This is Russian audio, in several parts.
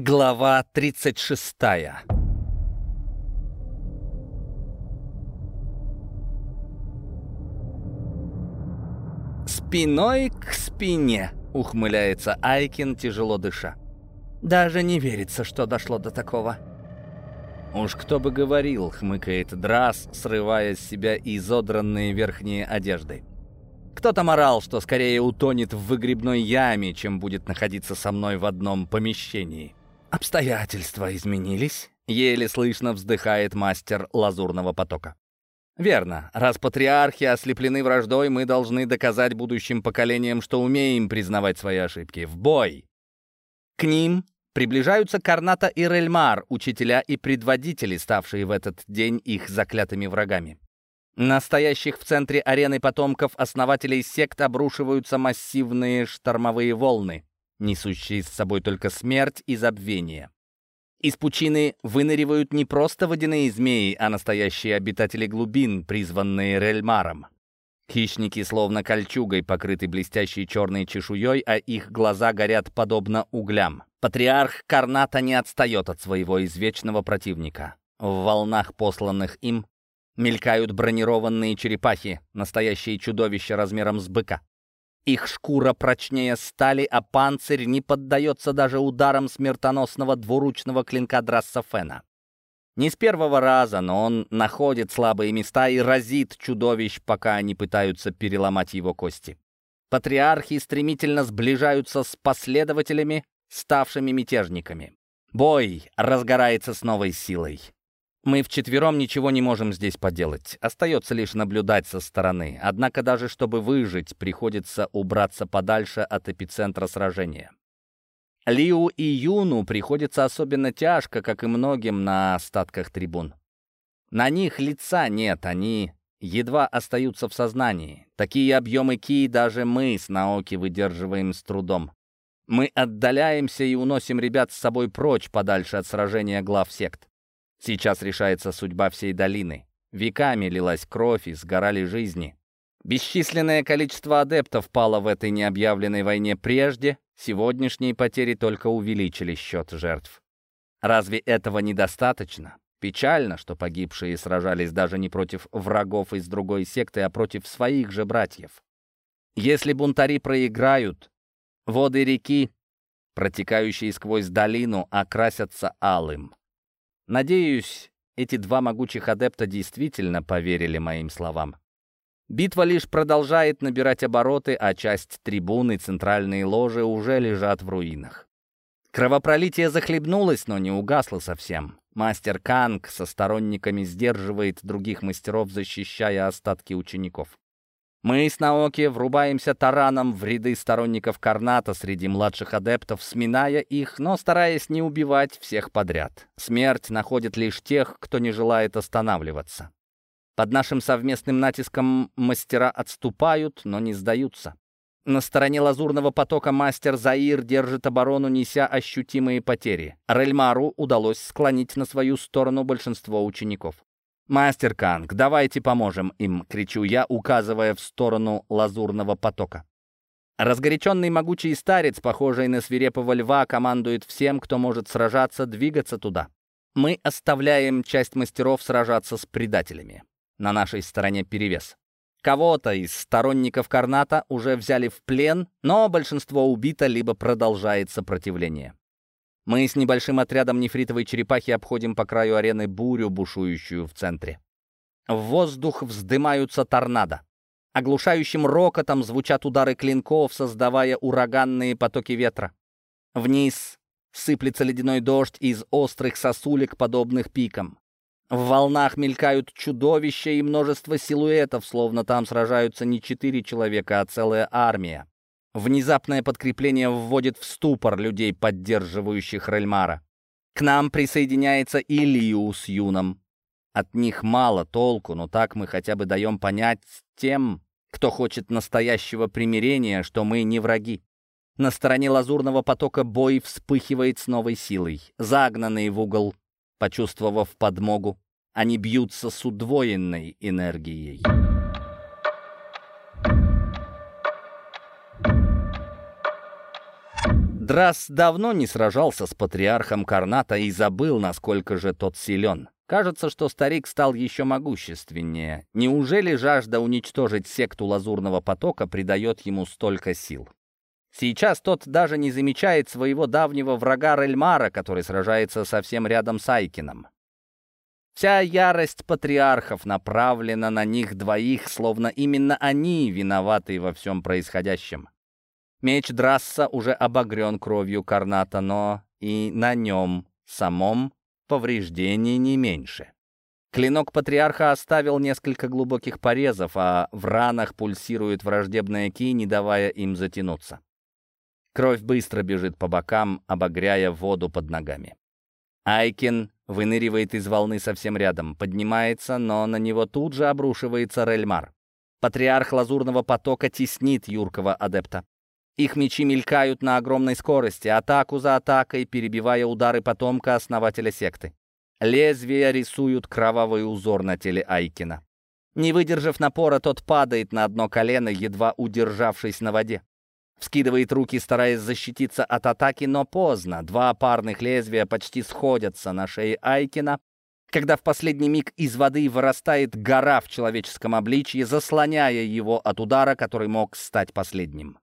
Глава 36 «Спиной к спине», — ухмыляется Айкин, тяжело дыша. «Даже не верится, что дошло до такого». «Уж кто бы говорил», — хмыкает Драс, срывая с себя изодранные верхние одежды. Кто-то морал, что скорее утонет в выгребной яме, чем будет находиться со мной в одном помещении. «Обстоятельства изменились», — еле слышно вздыхает мастер лазурного потока. «Верно. Раз патриархи ослеплены враждой, мы должны доказать будущим поколениям, что умеем признавать свои ошибки. В бой!» К ним приближаются Карната и Рельмар, учителя и предводители, ставшие в этот день их заклятыми врагами. Настоящих в центре арены потомков основателей сект обрушиваются массивные штормовые волны несущие с собой только смерть и забвение. Из пучины выныривают не просто водяные змеи, а настоящие обитатели глубин, призванные Рельмаром. Хищники словно кольчугой покрыты блестящей черной чешуей, а их глаза горят подобно углям. Патриарх Карната не отстает от своего извечного противника. В волнах, посланных им, мелькают бронированные черепахи, настоящие чудовища размером с быка. Их шкура прочнее стали, а панцирь не поддается даже ударам смертоносного двуручного клинка Драссофена. Не с первого раза, но он находит слабые места и разит чудовищ, пока они пытаются переломать его кости. Патриархи стремительно сближаются с последователями, ставшими мятежниками. Бой разгорается с новой силой. Мы вчетвером ничего не можем здесь поделать. Остается лишь наблюдать со стороны. Однако даже чтобы выжить, приходится убраться подальше от эпицентра сражения. Лиу и Юну приходится особенно тяжко, как и многим на остатках трибун. На них лица нет, они едва остаются в сознании. Такие объемы ки даже мы с Наоки выдерживаем с трудом. Мы отдаляемся и уносим ребят с собой прочь подальше от сражения глав сект. Сейчас решается судьба всей долины. Веками лилась кровь и сгорали жизни. Бесчисленное количество адептов пало в этой необъявленной войне прежде, сегодняшние потери только увеличили счет жертв. Разве этого недостаточно? Печально, что погибшие сражались даже не против врагов из другой секты, а против своих же братьев. Если бунтари проиграют, воды реки, протекающие сквозь долину, окрасятся алым. Надеюсь, эти два могучих адепта действительно поверили моим словам. Битва лишь продолжает набирать обороты, а часть трибуны и центральные ложи уже лежат в руинах. Кровопролитие захлебнулось, но не угасло совсем. Мастер Канг со сторонниками сдерживает других мастеров, защищая остатки учеников. Мы с Наоки врубаемся тараном в ряды сторонников Карната среди младших адептов, сминая их, но стараясь не убивать всех подряд. Смерть находит лишь тех, кто не желает останавливаться. Под нашим совместным натиском мастера отступают, но не сдаются. На стороне лазурного потока мастер Заир держит оборону, неся ощутимые потери. Рельмару удалось склонить на свою сторону большинство учеников. «Мастер Канг, давайте поможем им!» — кричу я, указывая в сторону лазурного потока. Разгоряченный могучий старец, похожий на свирепого льва, командует всем, кто может сражаться, двигаться туда. Мы оставляем часть мастеров сражаться с предателями. На нашей стороне перевес. Кого-то из сторонников Карната уже взяли в плен, но большинство убито либо продолжает сопротивление. Мы с небольшим отрядом нефритовой черепахи обходим по краю арены бурю, бушующую в центре. В воздух вздымаются торнадо. Оглушающим рокотом звучат удары клинков, создавая ураганные потоки ветра. Вниз сыплется ледяной дождь из острых сосулек, подобных пикам. В волнах мелькают чудовища и множество силуэтов, словно там сражаются не четыре человека, а целая армия. Внезапное подкрепление вводит в ступор людей, поддерживающих Рельмара. К нам присоединяется Илью с Юном. От них мало толку, но так мы хотя бы даем понять тем, кто хочет настоящего примирения, что мы не враги. На стороне лазурного потока бой вспыхивает с новой силой. Загнанные в угол, почувствовав подмогу, они бьются с удвоенной энергией. Драс давно не сражался с патриархом Карната и забыл, насколько же тот силен. Кажется, что старик стал еще могущественнее. Неужели жажда уничтожить секту Лазурного потока придает ему столько сил? Сейчас тот даже не замечает своего давнего врага Рельмара, который сражается совсем рядом с Айкином. Вся ярость патриархов направлена на них двоих, словно именно они виноваты во всем происходящем. Меч Драсса уже обогрен кровью Карната, но и на нем самом повреждений не меньше. Клинок патриарха оставил несколько глубоких порезов, а в ранах пульсирует враждебная ки, не давая им затянуться. Кровь быстро бежит по бокам, обогряя воду под ногами. Айкин выныривает из волны совсем рядом, поднимается, но на него тут же обрушивается Рельмар. Патриарх лазурного потока теснит юркого адепта. Их мечи мелькают на огромной скорости, атаку за атакой, перебивая удары потомка основателя секты. Лезвия рисуют кровавый узор на теле Айкина. Не выдержав напора, тот падает на одно колено, едва удержавшись на воде. Вскидывает руки, стараясь защититься от атаки, но поздно. Два парных лезвия почти сходятся на шее Айкина, когда в последний миг из воды вырастает гора в человеческом обличье, заслоняя его от удара, который мог стать последним.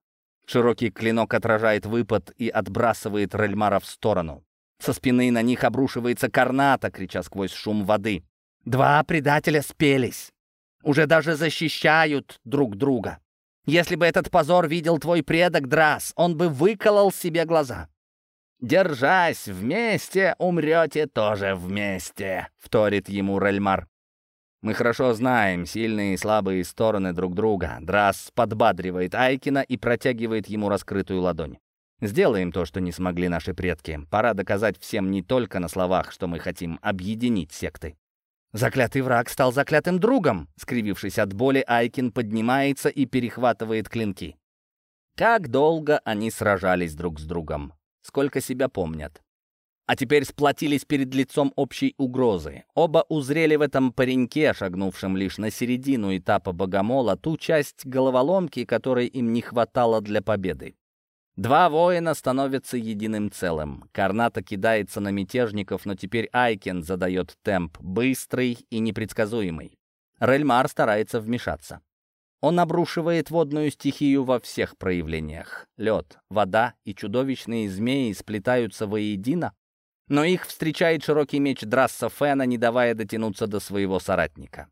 Широкий клинок отражает выпад и отбрасывает Рельмара в сторону. Со спины на них обрушивается карната, крича сквозь шум воды. Два предателя спелись. Уже даже защищают друг друга. Если бы этот позор видел твой предок Драс, он бы выколол себе глаза. «Держась вместе, умрете тоже вместе», — вторит ему Рельмар. Мы хорошо знаем сильные и слабые стороны друг друга. Драс подбадривает Айкина и протягивает ему раскрытую ладонь. Сделаем то, что не смогли наши предки. Пора доказать всем не только на словах, что мы хотим объединить секты. Заклятый враг стал заклятым другом. Скривившись от боли, Айкин поднимается и перехватывает клинки. Как долго они сражались друг с другом. Сколько себя помнят а теперь сплотились перед лицом общей угрозы. Оба узрели в этом пареньке, шагнувшем лишь на середину этапа богомола, ту часть головоломки, которой им не хватало для победы. Два воина становятся единым целым. Карната кидается на мятежников, но теперь Айкен задает темп, быстрый и непредсказуемый. Рельмар старается вмешаться. Он обрушивает водную стихию во всех проявлениях. Лед, вода и чудовищные змеи сплетаются воедино, но их встречает широкий меч Драсса Фена, не давая дотянуться до своего соратника.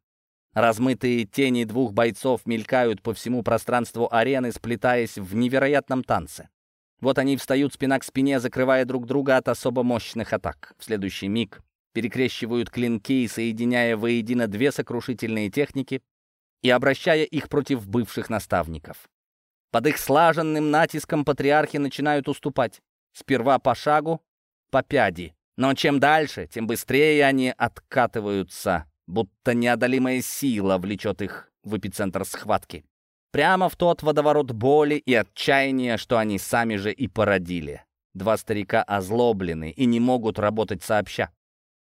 Размытые тени двух бойцов мелькают по всему пространству арены, сплетаясь в невероятном танце. Вот они встают спина к спине, закрывая друг друга от особо мощных атак. В следующий миг перекрещивают клинки, соединяя воедино две сокрушительные техники и обращая их против бывших наставников. Под их слаженным натиском патриархи начинают уступать. Сперва по шагу, по пяди. Но чем дальше, тем быстрее они откатываются, будто неодолимая сила влечет их в эпицентр схватки. Прямо в тот водоворот боли и отчаяния, что они сами же и породили. Два старика озлоблены и не могут работать сообща.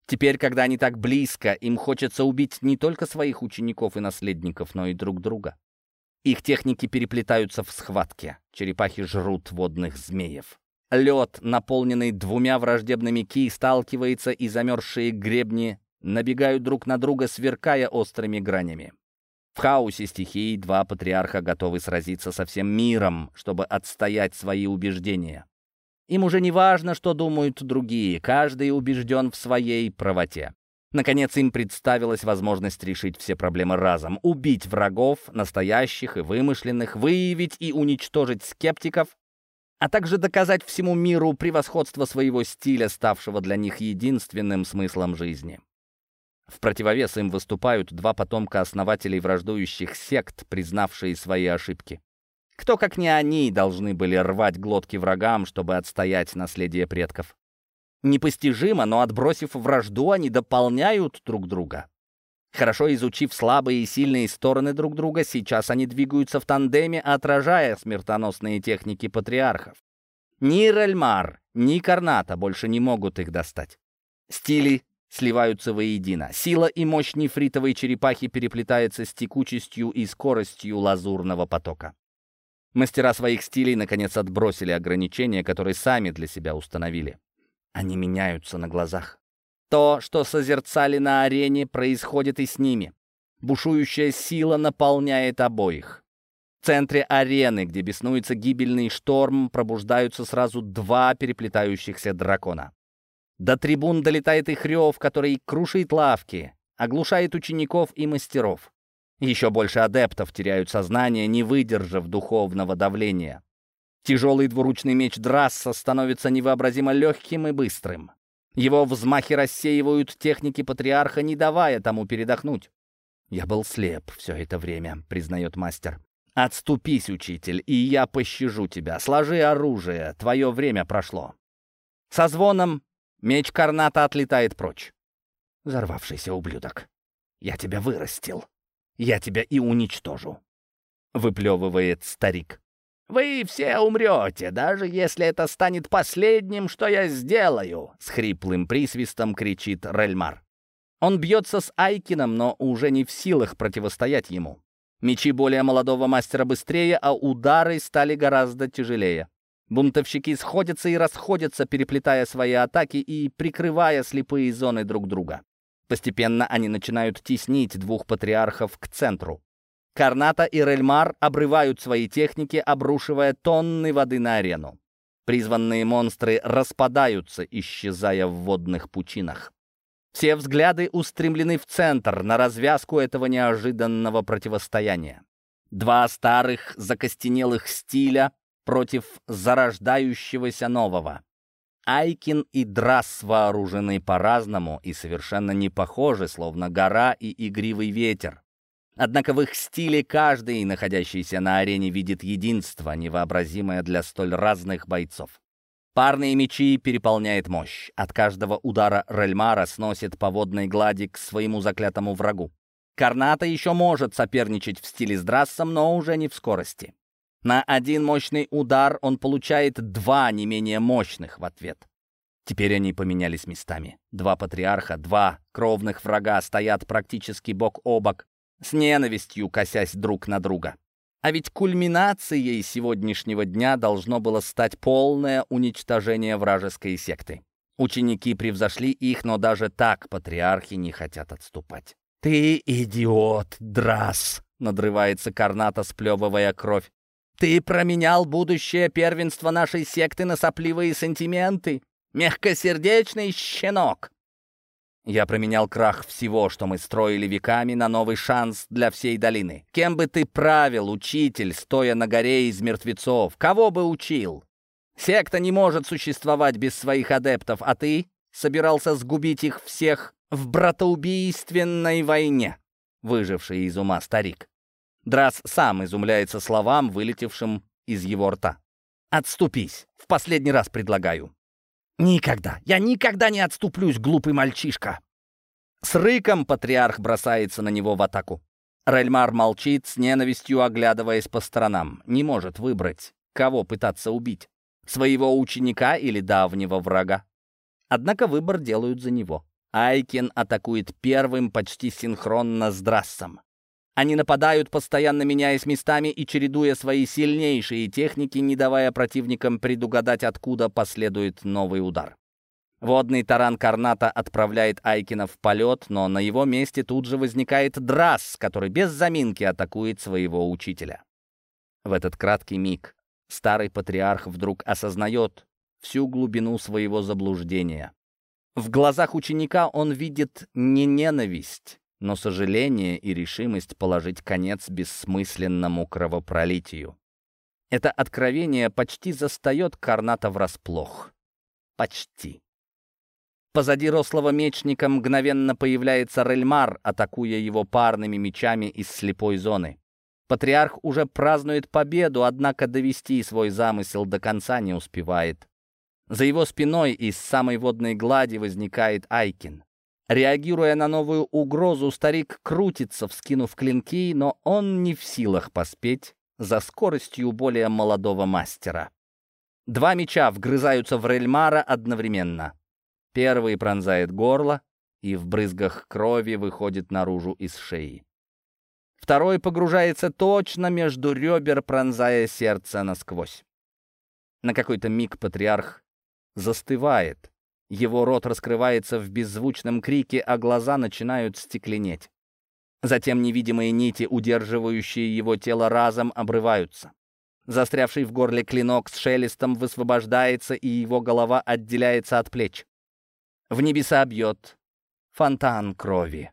Теперь, когда они так близко, им хочется убить не только своих учеников и наследников, но и друг друга. Их техники переплетаются в схватке. Черепахи жрут водных змеев. Лед, наполненный двумя враждебными ки, сталкивается, и замерзшие гребни набегают друг на друга, сверкая острыми гранями. В хаосе стихий два патриарха готовы сразиться со всем миром, чтобы отстоять свои убеждения. Им уже не важно, что думают другие, каждый убежден в своей правоте. Наконец им представилась возможность решить все проблемы разом, убить врагов, настоящих и вымышленных, выявить и уничтожить скептиков, а также доказать всему миру превосходство своего стиля, ставшего для них единственным смыслом жизни. В противовес им выступают два потомка основателей враждующих сект, признавшие свои ошибки. Кто, как не они, должны были рвать глотки врагам, чтобы отстоять наследие предков? Непостижимо, но отбросив вражду, они дополняют друг друга. Хорошо изучив слабые и сильные стороны друг друга, сейчас они двигаются в тандеме, отражая смертоносные техники патриархов. Ни Рельмар, ни Карната больше не могут их достать. Стили сливаются воедино. Сила и мощь нефритовой черепахи переплетается с текучестью и скоростью лазурного потока. Мастера своих стилей, наконец, отбросили ограничения, которые сами для себя установили. Они меняются на глазах. То, что созерцали на арене, происходит и с ними. Бушующая сила наполняет обоих. В центре арены, где беснуется гибельный шторм, пробуждаются сразу два переплетающихся дракона. До трибун долетает их рев, который крушит лавки, оглушает учеников и мастеров. Еще больше адептов теряют сознание, не выдержав духовного давления. Тяжелый двуручный меч Драсса становится невообразимо легким и быстрым. Его взмахи рассеивают техники патриарха, не давая тому передохнуть. «Я был слеп все это время», — признает мастер. «Отступись, учитель, и я пощажу тебя. Сложи оружие, твое время прошло». Со звоном меч Карната отлетает прочь. «Взорвавшийся ублюдок, я тебя вырастил» я тебя и уничтожу», — выплевывает старик. «Вы все умрете, даже если это станет последним, что я сделаю», — с хриплым присвистом кричит Рельмар. Он бьется с Айкином, но уже не в силах противостоять ему. Мечи более молодого мастера быстрее, а удары стали гораздо тяжелее. Бунтовщики сходятся и расходятся, переплетая свои атаки и прикрывая слепые зоны друг друга. Постепенно они начинают теснить двух патриархов к центру. Карната и Рельмар обрывают свои техники, обрушивая тонны воды на арену. Призванные монстры распадаются, исчезая в водных пучинах. Все взгляды устремлены в центр, на развязку этого неожиданного противостояния. Два старых закостенелых стиля против зарождающегося нового. Айкин и Драс вооружены по-разному и совершенно не похожи, словно гора и игривый ветер. Однако в их стиле каждый, находящийся на арене, видит единство, невообразимое для столь разных бойцов. Парные мечи переполняет мощь. От каждого удара Рельмара сносит по водной глади к своему заклятому врагу. Карната еще может соперничать в стиле с Драссом, но уже не в скорости. На один мощный удар он получает два не менее мощных в ответ. Теперь они поменялись местами. Два патриарха, два кровных врага стоят практически бок о бок, с ненавистью косясь друг на друга. А ведь кульминацией сегодняшнего дня должно было стать полное уничтожение вражеской секты. Ученики превзошли их, но даже так патриархи не хотят отступать. «Ты идиот, Драс!» — надрывается Карната, сплевывая кровь. Ты променял будущее первенство нашей секты на сопливые сантименты? Мягкосердечный щенок!» Я променял крах всего, что мы строили веками, на новый шанс для всей долины. Кем бы ты правил, учитель, стоя на горе из мертвецов? Кого бы учил? Секта не может существовать без своих адептов, а ты собирался сгубить их всех в братоубийственной войне, выживший из ума старик. Драс сам изумляется словам, вылетевшим из его рта. «Отступись! В последний раз предлагаю!» «Никогда! Я никогда не отступлюсь, глупый мальчишка!» С рыком патриарх бросается на него в атаку. Рельмар молчит, с ненавистью оглядываясь по сторонам. Не может выбрать, кого пытаться убить. Своего ученика или давнего врага. Однако выбор делают за него. Айкин атакует первым почти синхронно с Драссом. Они нападают, постоянно меняясь местами и чередуя свои сильнейшие техники, не давая противникам предугадать, откуда последует новый удар. Водный таран Карната отправляет Айкина в полет, но на его месте тут же возникает Драс, который без заминки атакует своего учителя. В этот краткий миг старый патриарх вдруг осознает всю глубину своего заблуждения. В глазах ученика он видит не ненависть, но сожаление и решимость положить конец бессмысленному кровопролитию. Это откровение почти застает Карната врасплох. Почти. Позади рослого мечника мгновенно появляется Рельмар, атакуя его парными мечами из слепой зоны. Патриарх уже празднует победу, однако довести свой замысел до конца не успевает. За его спиной из самой водной глади возникает Айкин. Реагируя на новую угрозу, старик крутится, вскинув клинки, но он не в силах поспеть за скоростью более молодого мастера. Два меча вгрызаются в Рельмара одновременно. Первый пронзает горло и в брызгах крови выходит наружу из шеи. Второй погружается точно между ребер, пронзая сердце насквозь. На какой-то миг патриарх застывает. Его рот раскрывается в беззвучном крике, а глаза начинают стекленеть. Затем невидимые нити, удерживающие его тело разом, обрываются. Застрявший в горле клинок с шелестом высвобождается, и его голова отделяется от плеч. В небеса бьет фонтан крови.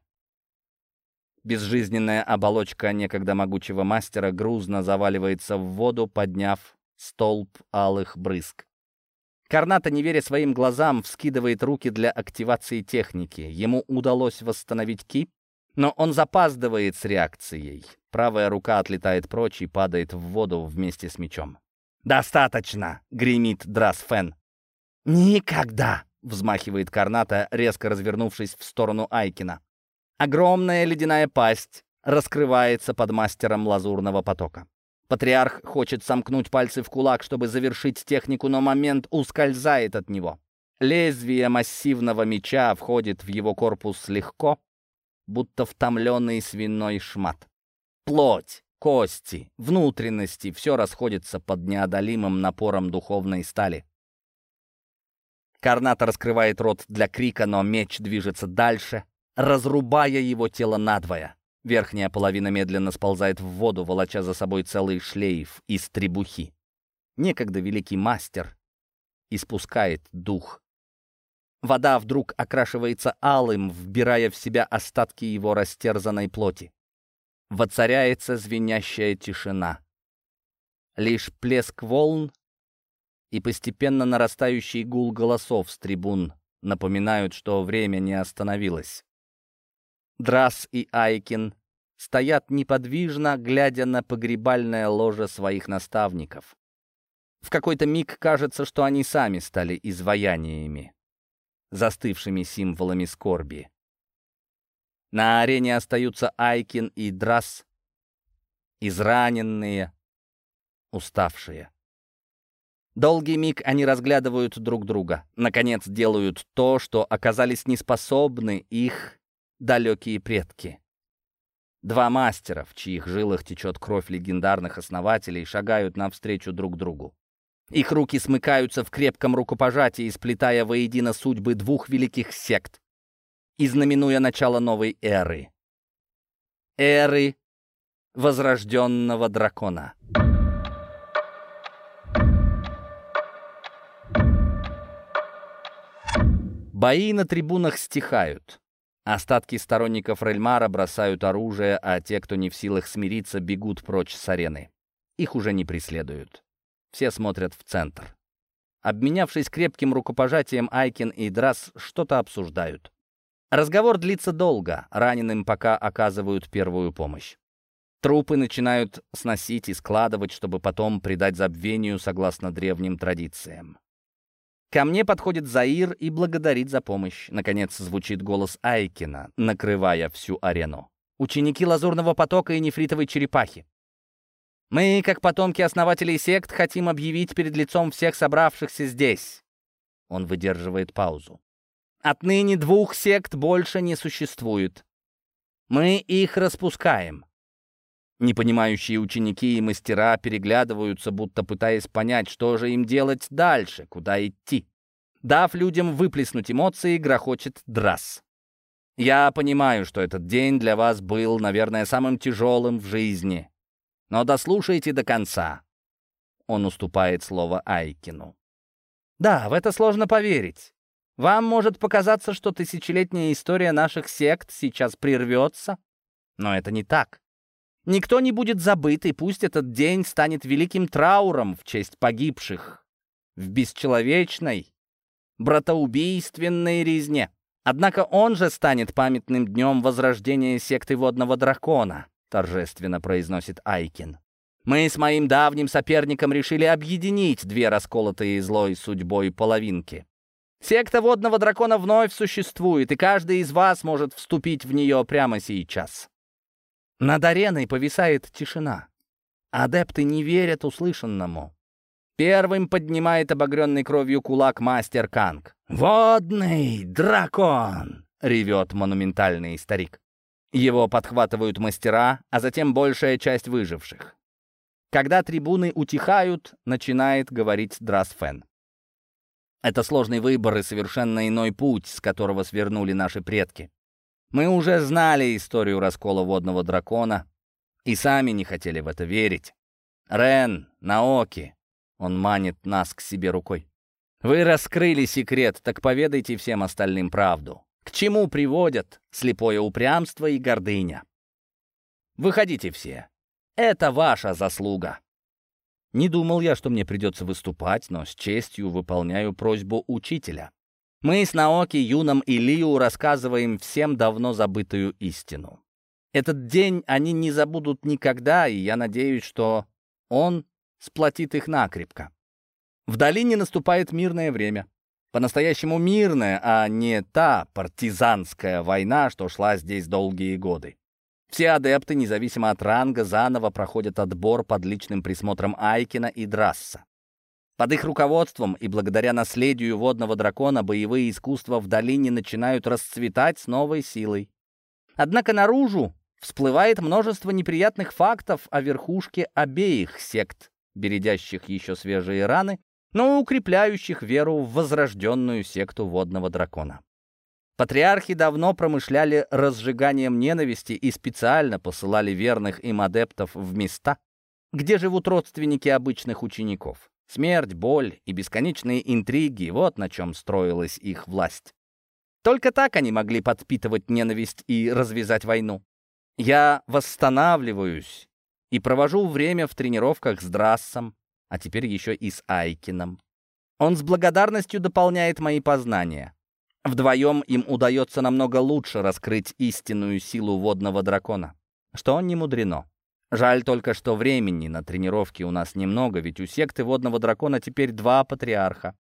Безжизненная оболочка некогда могучего мастера грузно заваливается в воду, подняв столб алых брызг. Карната, не веря своим глазам, вскидывает руки для активации техники. Ему удалось восстановить ки, но он запаздывает с реакцией. Правая рука отлетает прочь и падает в воду вместе с мечом. «Достаточно!» — гремит Драсфен. «Никогда!» — взмахивает Карната, резко развернувшись в сторону Айкина. Огромная ледяная пасть раскрывается под мастером лазурного потока. Патриарх хочет сомкнуть пальцы в кулак, чтобы завершить технику, но момент ускользает от него. Лезвие массивного меча входит в его корпус легко, будто втомленный свиной шмат. Плоть, кости, внутренности — все расходится под неодолимым напором духовной стали. Карната раскрывает рот для крика, но меч движется дальше, разрубая его тело надвое. Верхняя половина медленно сползает в воду, волоча за собой целый шлейф из требухи. Некогда великий мастер испускает дух. Вода вдруг окрашивается алым, вбирая в себя остатки его растерзанной плоти. Воцаряется звенящая тишина. Лишь плеск волн и постепенно нарастающий гул голосов с трибун напоминают, что время не остановилось. Драс и Айкин стоят неподвижно, глядя на погребальное ложе своих наставников. В какой-то миг кажется, что они сами стали изваяниями, застывшими символами скорби. На арене остаются Айкин и Драс, израненные, уставшие. Долгий миг они разглядывают друг друга. Наконец делают то, что оказались неспособны их далекие предки. Два мастера, в чьих жилах течет кровь легендарных основателей, шагают навстречу друг другу. Их руки смыкаются в крепком рукопожатии, сплетая воедино судьбы двух великих сект, и знаменуя начало новой эры. Эры возрожденного дракона. Бои на трибунах стихают. Остатки сторонников Рельмара бросают оружие, а те, кто не в силах смириться, бегут прочь с арены. Их уже не преследуют. Все смотрят в центр. Обменявшись крепким рукопожатием, Айкин и Драс что-то обсуждают. Разговор длится долго, раненым пока оказывают первую помощь. Трупы начинают сносить и складывать, чтобы потом предать забвению согласно древним традициям. Ко мне подходит Заир и благодарит за помощь. Наконец звучит голос Айкина, накрывая всю арену. Ученики Лазурного потока и нефритовой черепахи. Мы, как потомки основателей сект, хотим объявить перед лицом всех собравшихся здесь. Он выдерживает паузу. Отныне двух сект больше не существует. Мы их распускаем. Непонимающие ученики и мастера переглядываются, будто пытаясь понять, что же им делать дальше, куда идти. Дав людям выплеснуть эмоции, грохочет драс. Я понимаю, что этот день для вас был, наверное, самым тяжелым в жизни. Но дослушайте до конца. Он уступает слово Айкину. Да, в это сложно поверить. Вам может показаться, что тысячелетняя история наших сект сейчас прервется, но это не так. Никто не будет забыт, и пусть этот день станет великим трауром в честь погибших в бесчеловечной, братоубийственной резне. Однако он же станет памятным днем возрождения секты водного дракона, торжественно произносит Айкин. Мы с моим давним соперником решили объединить две расколотые злой судьбой половинки. Секта водного дракона вновь существует, и каждый из вас может вступить в нее прямо сейчас. Над ареной повисает тишина. Адепты не верят услышанному. Первым поднимает обогренный кровью кулак мастер Канг. «Водный дракон!» — ревет монументальный старик. Его подхватывают мастера, а затем большая часть выживших. Когда трибуны утихают, начинает говорить Драсфен. Это сложный выбор и совершенно иной путь, с которого свернули наши предки. Мы уже знали историю раскола водного дракона и сами не хотели в это верить. Рен, Наоки, он манит нас к себе рукой. Вы раскрыли секрет, так поведайте всем остальным правду. К чему приводят слепое упрямство и гордыня? Выходите все. Это ваша заслуга. Не думал я, что мне придется выступать, но с честью выполняю просьбу учителя. Мы с Наоки, Юном и Лиу рассказываем всем давно забытую истину. Этот день они не забудут никогда, и я надеюсь, что он сплотит их накрепко. В долине наступает мирное время. По-настоящему мирная, а не та партизанская война, что шла здесь долгие годы. Все адепты, независимо от ранга, заново проходят отбор под личным присмотром Айкина и Драсса. Под их руководством и благодаря наследию водного дракона боевые искусства в долине начинают расцветать с новой силой. Однако наружу всплывает множество неприятных фактов о верхушке обеих сект, бередящих еще свежие раны, но укрепляющих веру в возрожденную секту водного дракона. Патриархи давно промышляли разжиганием ненависти и специально посылали верных им адептов в места, где живут родственники обычных учеников. Смерть, боль и бесконечные интриги — вот на чем строилась их власть. Только так они могли подпитывать ненависть и развязать войну. Я восстанавливаюсь и провожу время в тренировках с Драссом, а теперь еще и с Айкином. Он с благодарностью дополняет мои познания. Вдвоем им удается намного лучше раскрыть истинную силу водного дракона. Что не мудрено. Жаль только, что времени на тренировки у нас немного, ведь у секты водного дракона теперь два патриарха.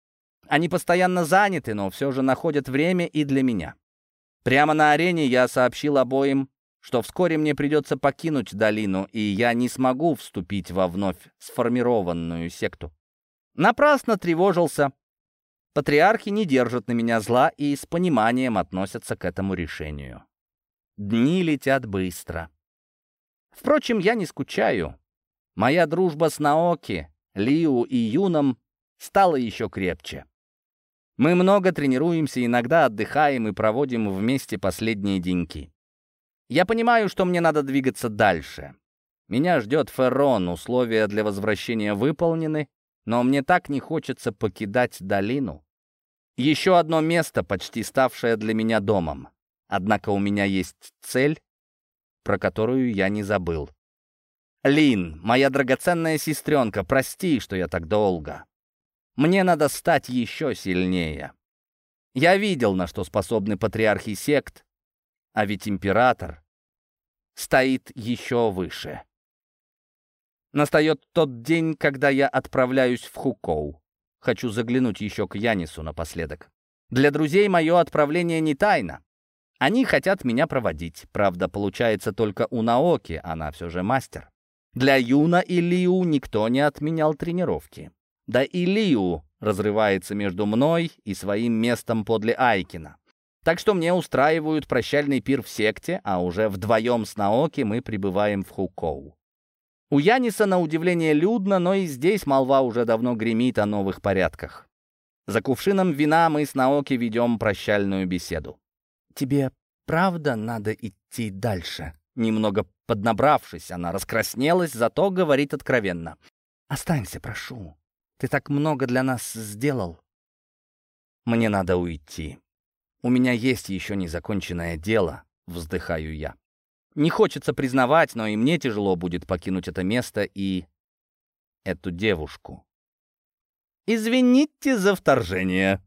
Они постоянно заняты, но все же находят время и для меня. Прямо на арене я сообщил обоим, что вскоре мне придется покинуть долину, и я не смогу вступить во вновь сформированную секту. Напрасно тревожился. Патриархи не держат на меня зла и с пониманием относятся к этому решению. Дни летят быстро. Впрочем, я не скучаю. Моя дружба с Наоки, Лиу и Юном стала еще крепче. Мы много тренируемся, иногда отдыхаем и проводим вместе последние деньки. Я понимаю, что мне надо двигаться дальше. Меня ждет Феррон, условия для возвращения выполнены, но мне так не хочется покидать долину. Еще одно место, почти ставшее для меня домом. Однако у меня есть цель, про которую я не забыл. Лин, моя драгоценная сестренка, прости, что я так долго. Мне надо стать еще сильнее. Я видел, на что способны патриархи сект, а ведь император стоит еще выше. Настает тот день, когда я отправляюсь в Хукоу. Хочу заглянуть еще к Янису напоследок. Для друзей мое отправление не тайна. Они хотят меня проводить. Правда, получается только у Наоки, она все же мастер. Для Юна и Лиу никто не отменял тренировки. Да и Лиу разрывается между мной и своим местом подле Айкина. Так что мне устраивают прощальный пир в секте, а уже вдвоем с Наоки мы прибываем в Хукоу. У Яниса, на удивление, людно, но и здесь молва уже давно гремит о новых порядках. За кувшином вина мы с Наоки ведем прощальную беседу. «Тебе правда надо идти дальше?» Немного поднабравшись, она раскраснелась, зато говорит откровенно. «Останься, прошу. Ты так много для нас сделал». «Мне надо уйти», «У меня есть еще незаконченное дело», — вздыхаю я. Не хочется признавать, но и мне тяжело будет покинуть это место и эту девушку. «Извините за вторжение».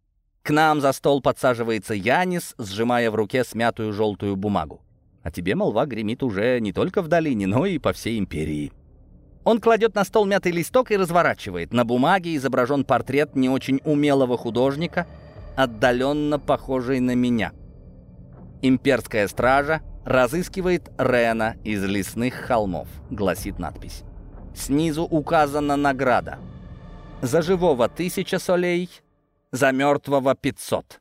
К нам за стол подсаживается Янис, сжимая в руке смятую желтую бумагу. А тебе молва гремит уже не только в долине, но и по всей империи. Он кладет на стол мятый листок и разворачивает. На бумаге изображен портрет не очень умелого художника — отдаленно похожий на меня. «Имперская стража разыскивает Рена из лесных холмов», — гласит надпись. Снизу указана награда. За живого тысяча солей, за мертвого пятьсот.